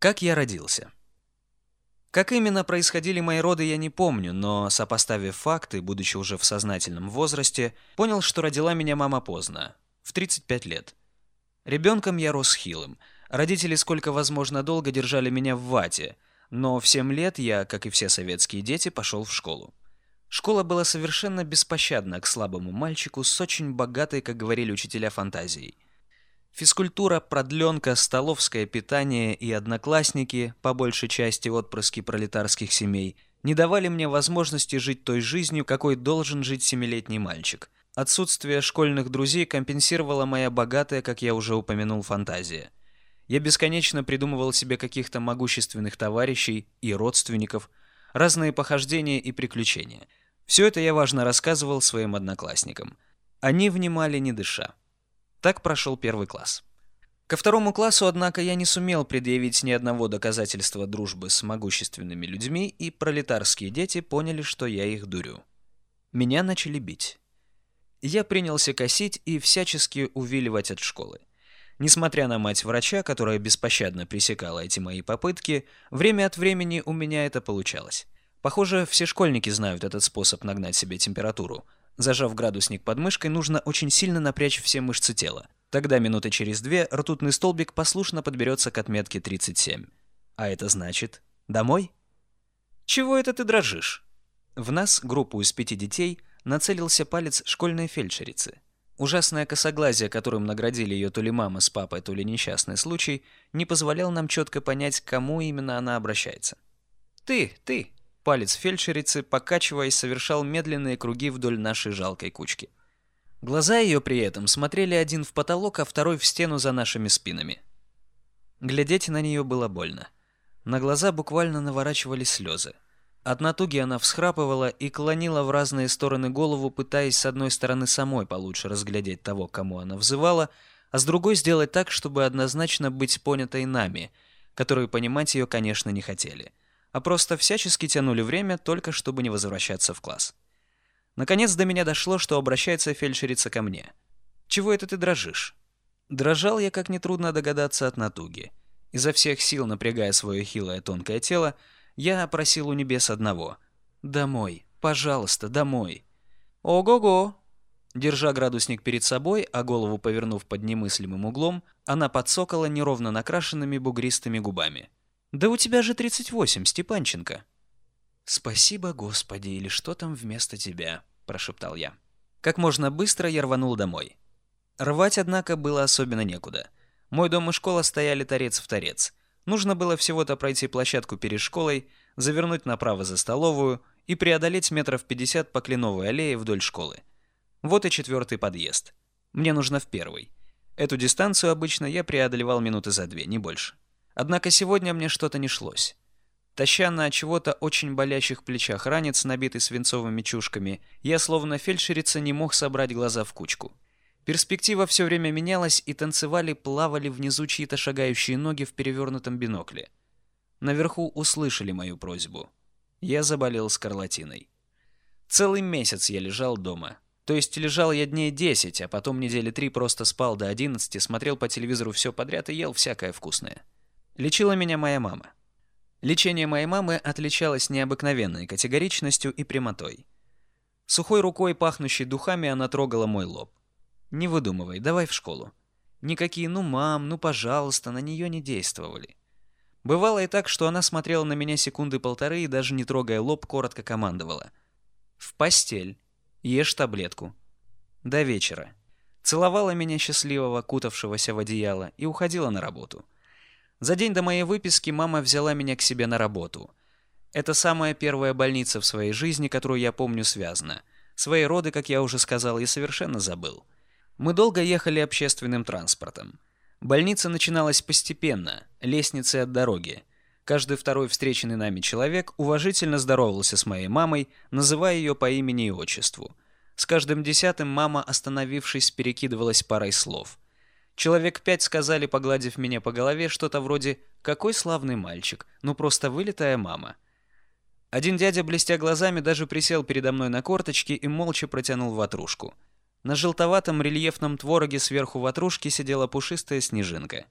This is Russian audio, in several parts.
Как я родился? Как именно происходили мои роды, я не помню, но, сопоставив факты, будучи уже в сознательном возрасте, понял, что родила меня мама поздно, в 35 лет. Ребенком я рос хилым. Родители сколько возможно долго держали меня в вате, но в 7 лет я, как и все советские дети, пошел в школу. Школа была совершенно беспощадна к слабому мальчику с очень богатой, как говорили учителя, фантазией – Физкультура, продленка, столовское питание и одноклассники, по большей части отпрыски пролетарских семей, не давали мне возможности жить той жизнью, какой должен жить семилетний мальчик. Отсутствие школьных друзей компенсировала моя богатая, как я уже упомянул, фантазия. Я бесконечно придумывал себе каких-то могущественных товарищей и родственников, разные похождения и приключения. Все это я важно рассказывал своим одноклассникам. Они внимали не дыша. Так прошел первый класс. Ко второму классу, однако, я не сумел предъявить ни одного доказательства дружбы с могущественными людьми, и пролетарские дети поняли, что я их дурю. Меня начали бить. Я принялся косить и всячески увиливать от школы. Несмотря на мать врача, которая беспощадно пресекала эти мои попытки, время от времени у меня это получалось. Похоже, все школьники знают этот способ нагнать себе температуру – Зажав градусник под мышкой, нужно очень сильно напрячь все мышцы тела. Тогда минуты через две ртутный столбик послушно подберется к отметке 37. А это значит... Домой? Чего это ты дрожишь? В нас, группу из пяти детей, нацелился палец школьной фельдшерицы. Ужасное косоглазие, которым наградили ее то ли мама с папой, то ли несчастный случай, не позволял нам четко понять, к кому именно она обращается. «Ты, ты!» Палец фельдшерицы, покачиваясь, совершал медленные круги вдоль нашей жалкой кучки. Глаза ее при этом смотрели один в потолок, а второй в стену за нашими спинами. Глядеть на нее было больно. На глаза буквально наворачивались слезы. От натуги она всхрапывала и клонила в разные стороны голову, пытаясь с одной стороны самой получше разглядеть того, кому она взывала, а с другой сделать так, чтобы однозначно быть понятой нами, которые понимать ее, конечно, не хотели а просто всячески тянули время, только чтобы не возвращаться в класс. Наконец до меня дошло, что обращается фельдшерица ко мне. «Чего это ты дрожишь?» Дрожал я, как нетрудно догадаться, от натуги. Изо всех сил напрягая свое хилое тонкое тело, я просил у небес одного. «Домой, пожалуйста, домой». «Ого-го!» Держа градусник перед собой, а голову повернув под немыслимым углом, она подсокала неровно накрашенными бугристыми губами. Да у тебя же 38, Степанченко. Спасибо, Господи, или что там вместо тебя, прошептал я. Как можно быстро я рванул домой. Рвать, однако, было особенно некуда. Мой дом и школа стояли торец в торец. Нужно было всего-то пройти площадку перед школой, завернуть направо за столовую и преодолеть метров 50 по кленовой аллее вдоль школы. Вот и четвертый подъезд. Мне нужно в первый. Эту дистанцию обычно я преодолевал минуты за две, не больше. Однако сегодня мне что-то не шлось. Таща на чего-то очень болящих плечах ранец, набитый свинцовыми чушками, я словно фельдшерица не мог собрать глаза в кучку. Перспектива все время менялась, и танцевали, плавали внизу чьи-то шагающие ноги в перевернутом бинокле. Наверху услышали мою просьбу. Я заболел скарлатиной. Целый месяц я лежал дома. То есть лежал я дней 10, а потом недели три просто спал до 11, смотрел по телевизору все подряд и ел всякое вкусное. Лечила меня моя мама. Лечение моей мамы отличалось необыкновенной категоричностью и прямотой. Сухой рукой, пахнущей духами, она трогала мой лоб. «Не выдумывай, давай в школу». Никакие «ну, мам», «ну, пожалуйста» на нее не действовали. Бывало и так, что она смотрела на меня секунды полторы и даже не трогая лоб, коротко командовала. «В постель. Ешь таблетку. До вечера». Целовала меня счастливого, кутавшегося в одеяло, и уходила на работу. За день до моей выписки мама взяла меня к себе на работу. Это самая первая больница в своей жизни, которую я помню связно. Свои роды, как я уже сказал, я совершенно забыл. Мы долго ехали общественным транспортом. Больница начиналась постепенно, лестницей от дороги. Каждый второй встреченный нами человек уважительно здоровался с моей мамой, называя ее по имени и отчеству. С каждым десятым мама, остановившись, перекидывалась парой слов – Человек пять сказали, погладив меня по голове, что-то вроде «Какой славный мальчик, ну просто вылитая мама». Один дядя, блестя глазами, даже присел передо мной на корточки и молча протянул ватрушку. На желтоватом рельефном твороге сверху ватрушки сидела пушистая снежинка.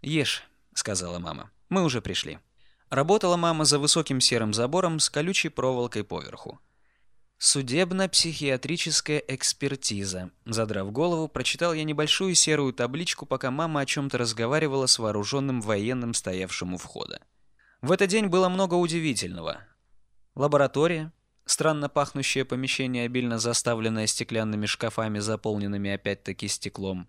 «Ешь, сказала мама. «Мы уже пришли». Работала мама за высоким серым забором с колючей проволокой поверху. «Судебно-психиатрическая экспертиза». Задрав голову, прочитал я небольшую серую табличку, пока мама о чем-то разговаривала с вооруженным военным, стоявшим у входа. В этот день было много удивительного. Лаборатория, странно пахнущее помещение, обильно заставленное стеклянными шкафами, заполненными опять-таки стеклом,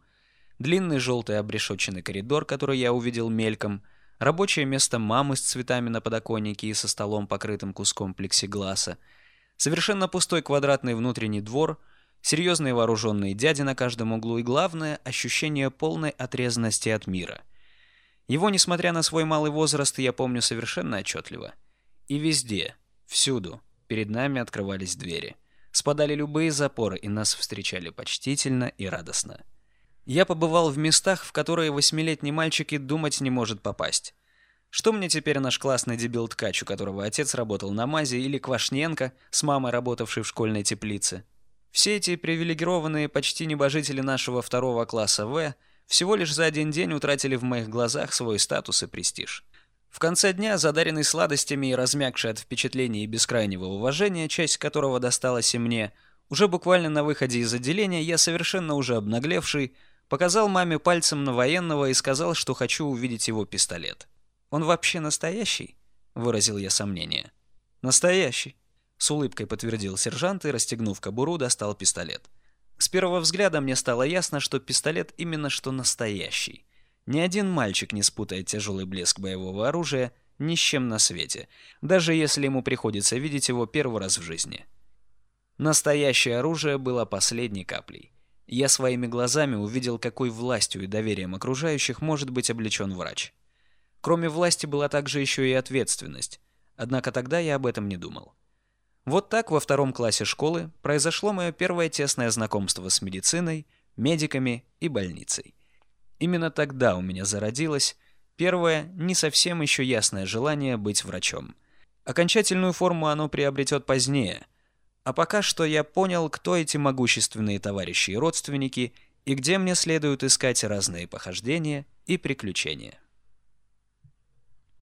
длинный желтый обрешетченный коридор, который я увидел мельком, рабочее место мамы с цветами на подоконнике и со столом, покрытым куском плексигласа — Совершенно пустой квадратный внутренний двор, серьезные вооруженные дяди на каждом углу и, главное, ощущение полной отрезанности от мира. Его, несмотря на свой малый возраст, я помню совершенно отчетливо. И везде, всюду, перед нами открывались двери. Спадали любые запоры, и нас встречали почтительно и радостно. Я побывал в местах, в которые восьмилетний мальчик и думать не может попасть. Что мне теперь наш классный дебил-ткач, у которого отец работал на МАЗе, или Квашненко, с мамой, работавшей в школьной теплице? Все эти привилегированные почти небожители нашего второго класса В всего лишь за один день утратили в моих глазах свой статус и престиж. В конце дня, задаренный сладостями и размягший от впечатлений и бескрайнего уважения, часть которого досталась и мне, уже буквально на выходе из отделения я, совершенно уже обнаглевший, показал маме пальцем на военного и сказал, что хочу увидеть его пистолет. «Он вообще настоящий?» — выразил я сомнение. «Настоящий», — с улыбкой подтвердил сержант и, расстегнув кобуру, достал пистолет. С первого взгляда мне стало ясно, что пистолет именно что настоящий. Ни один мальчик не спутает тяжелый блеск боевого оружия ни с чем на свете, даже если ему приходится видеть его первый раз в жизни. Настоящее оружие было последней каплей. Я своими глазами увидел, какой властью и доверием окружающих может быть облечен врач. Кроме власти была также еще и ответственность. Однако тогда я об этом не думал. Вот так во втором классе школы произошло мое первое тесное знакомство с медициной, медиками и больницей. Именно тогда у меня зародилось первое, не совсем еще ясное желание быть врачом. Окончательную форму оно приобретет позднее. А пока что я понял, кто эти могущественные товарищи и родственники, и где мне следует искать разные похождения и приключения.